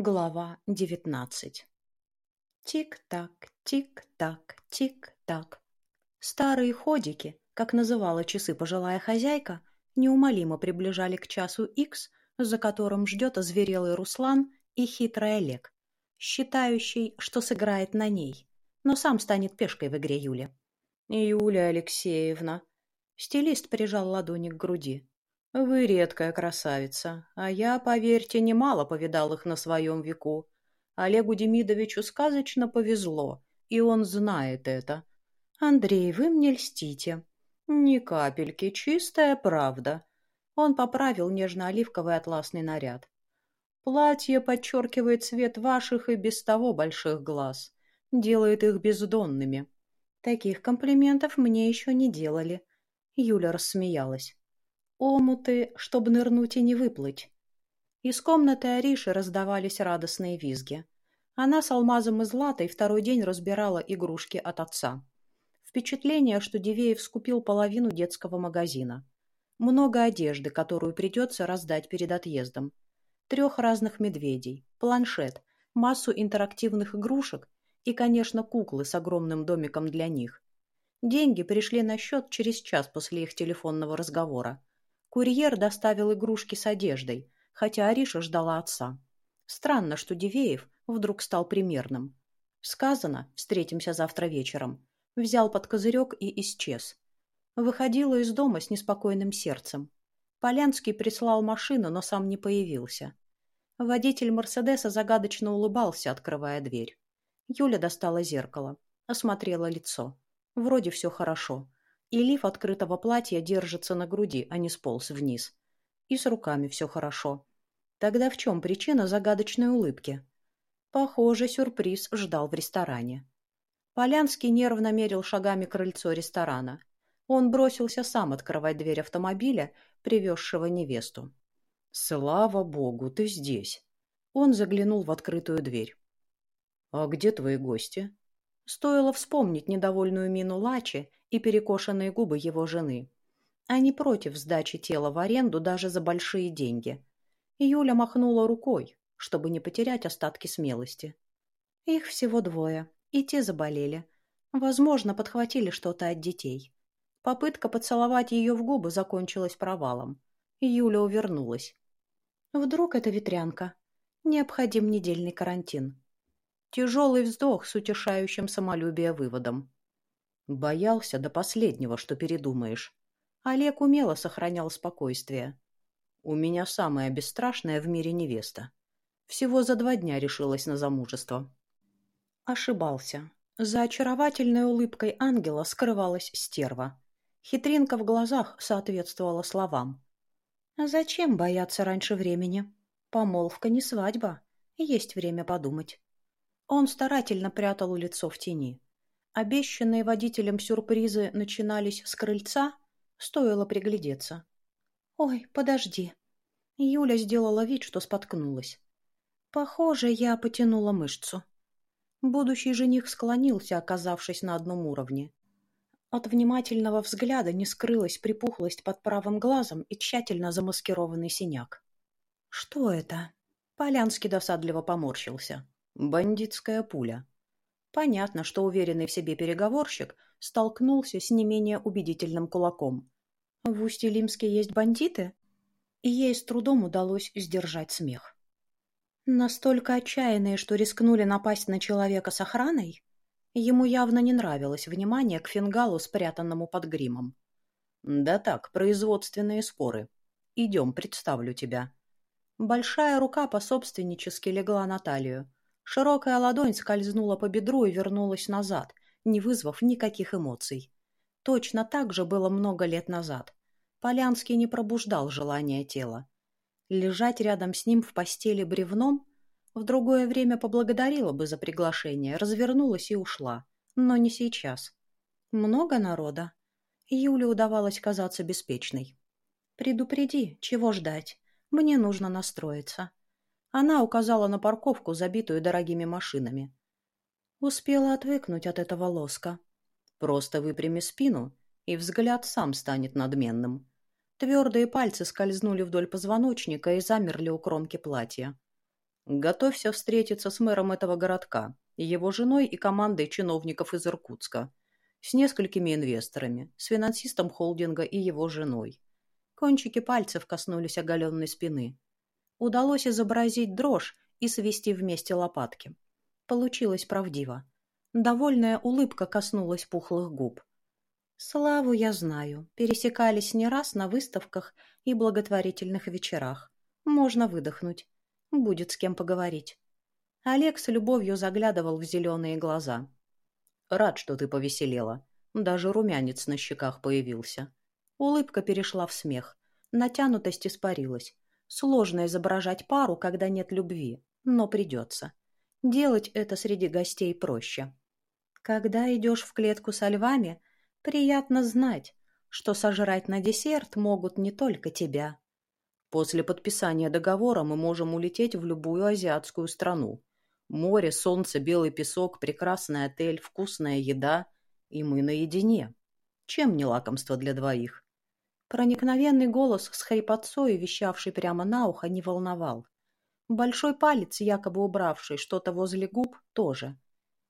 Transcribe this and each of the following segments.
Глава девятнадцать Тик-так, тик-так, тик-так. Старые ходики, как называла часы пожилая хозяйка, неумолимо приближали к часу икс, за которым ждет озверелый Руслан и хитрый Олег, считающий, что сыграет на ней, но сам станет пешкой в игре Юли. «Юлия Алексеевна!» Стилист прижал ладони к груди. Вы редкая красавица, а я, поверьте, немало повидал их на своем веку. Олегу Демидовичу сказочно повезло, и он знает это. Андрей, вы мне льстите. Ни капельки, чистая правда. Он поправил нежно-оливковый атласный наряд. Платье подчеркивает цвет ваших и без того больших глаз, делает их бездонными. Таких комплиментов мне еще не делали. Юля рассмеялась. Омуты, чтобы нырнуть и не выплыть. Из комнаты Ариши раздавались радостные визги. Она с алмазом и златой второй день разбирала игрушки от отца. Впечатление, что Дивеев скупил половину детского магазина. Много одежды, которую придется раздать перед отъездом. Трех разных медведей, планшет, массу интерактивных игрушек и, конечно, куклы с огромным домиком для них. Деньги пришли на счет через час после их телефонного разговора. Курьер доставил игрушки с одеждой, хотя Ариша ждала отца. Странно, что Дивеев вдруг стал примерным. Сказано «встретимся завтра вечером». Взял под козырек и исчез. Выходила из дома с неспокойным сердцем. Полянский прислал машину, но сам не появился. Водитель «Мерседеса» загадочно улыбался, открывая дверь. Юля достала зеркало, осмотрела лицо. Вроде все хорошо и лиф открытого платья держится на груди, а не сполз вниз. И с руками все хорошо. Тогда в чем причина загадочной улыбки? Похоже, сюрприз ждал в ресторане. Полянский нервно мерил шагами крыльцо ресторана. Он бросился сам открывать дверь автомобиля, привезшего невесту. «Слава богу, ты здесь!» Он заглянул в открытую дверь. «А где твои гости?» Стоило вспомнить недовольную мину Лачи и перекошенные губы его жены. Они против сдачи тела в аренду даже за большие деньги. Юля махнула рукой, чтобы не потерять остатки смелости. Их всего двое, и те заболели. Возможно, подхватили что-то от детей. Попытка поцеловать ее в губы закончилась провалом. Юля увернулась. Вдруг это ветрянка? Необходим недельный карантин. Тяжелый вздох с утешающим самолюбие выводом. Боялся до последнего, что передумаешь. Олег умело сохранял спокойствие. У меня самая бесстрашная в мире невеста. Всего за два дня решилась на замужество. Ошибался. За очаровательной улыбкой ангела скрывалась стерва. Хитринка в глазах соответствовала словам. «Зачем бояться раньше времени? Помолвка не свадьба. Есть время подумать». Он старательно прятал лицо в тени. Обещанные водителем сюрпризы начинались с крыльца, стоило приглядеться. «Ой, подожди». Юля сделала вид, что споткнулась. Похоже, я потянула мышцу. Будущий жених склонился, оказавшись на одном уровне. От внимательного взгляда не скрылась припухлость под правым глазом и тщательно замаскированный синяк. «Что это?» Полянский досадливо поморщился. Бандитская пуля. Понятно, что уверенный в себе переговорщик столкнулся с не менее убедительным кулаком. В Усть-Илимске есть бандиты? И ей с трудом удалось сдержать смех. Настолько отчаянные, что рискнули напасть на человека с охраной? Ему явно не нравилось внимание к фингалу, спрятанному под гримом. «Да так, производственные споры. Идем, представлю тебя». Большая рука пособственнически легла на талию. Широкая ладонь скользнула по бедру и вернулась назад, не вызвав никаких эмоций. Точно так же было много лет назад. Полянский не пробуждал желания тела. Лежать рядом с ним в постели бревном в другое время поблагодарила бы за приглашение, развернулась и ушла. Но не сейчас. Много народа. Юле удавалось казаться беспечной. «Предупреди, чего ждать. Мне нужно настроиться». Она указала на парковку, забитую дорогими машинами. Успела отвыкнуть от этого лоска. Просто выпрями спину, и взгляд сам станет надменным. Твердые пальцы скользнули вдоль позвоночника и замерли у кромки платья. Готовься встретиться с мэром этого городка, его женой и командой чиновников из Иркутска, с несколькими инвесторами, с финансистом холдинга и его женой. Кончики пальцев коснулись оголенной спины. Удалось изобразить дрожь и свести вместе лопатки. Получилось правдиво. Довольная улыбка коснулась пухлых губ. Славу я знаю. Пересекались не раз на выставках и благотворительных вечерах. Можно выдохнуть. Будет с кем поговорить. Олег с любовью заглядывал в зеленые глаза. Рад, что ты повеселела. Даже румянец на щеках появился. Улыбка перешла в смех. Натянутость испарилась. Сложно изображать пару, когда нет любви, но придется. Делать это среди гостей проще. Когда идешь в клетку со львами, приятно знать, что сожрать на десерт могут не только тебя. После подписания договора мы можем улететь в любую азиатскую страну. Море, солнце, белый песок, прекрасный отель, вкусная еда. И мы наедине. Чем не лакомство для двоих? Проникновенный голос с хрипотцой, вещавший прямо на ухо, не волновал. Большой палец, якобы убравший что-то возле губ, тоже.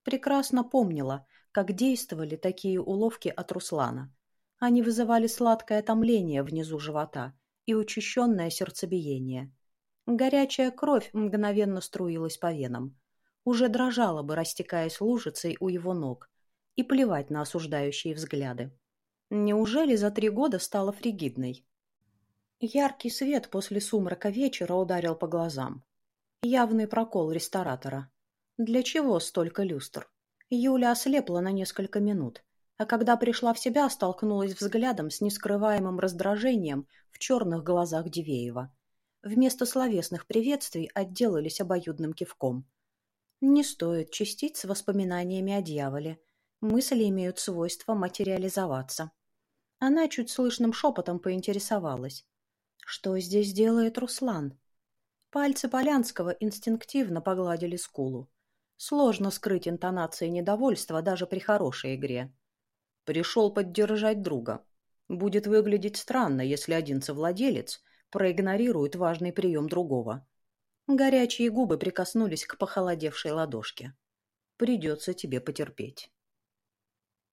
Прекрасно помнила, как действовали такие уловки от Руслана. Они вызывали сладкое томление внизу живота и учащенное сердцебиение. Горячая кровь мгновенно струилась по венам уже дрожала бы, растекаясь лужицей у его ног, и плевать на осуждающие взгляды. Неужели за три года стала фригидной? Яркий свет после сумрака вечера ударил по глазам. Явный прокол ресторатора. Для чего столько люстр? Юля ослепла на несколько минут, а когда пришла в себя, столкнулась взглядом с нескрываемым раздражением в черных глазах Дивеева. Вместо словесных приветствий отделались обоюдным кивком. Не стоит чистить с воспоминаниями о дьяволе. Мысли имеют свойство материализоваться. Она чуть слышным шепотом поинтересовалась. Что здесь делает Руслан? Пальцы Полянского инстинктивно погладили скулу. Сложно скрыть интонации недовольства даже при хорошей игре. Пришел поддержать друга. Будет выглядеть странно, если один совладелец проигнорирует важный прием другого. Горячие губы прикоснулись к похолодевшей ладошке. Придется тебе потерпеть.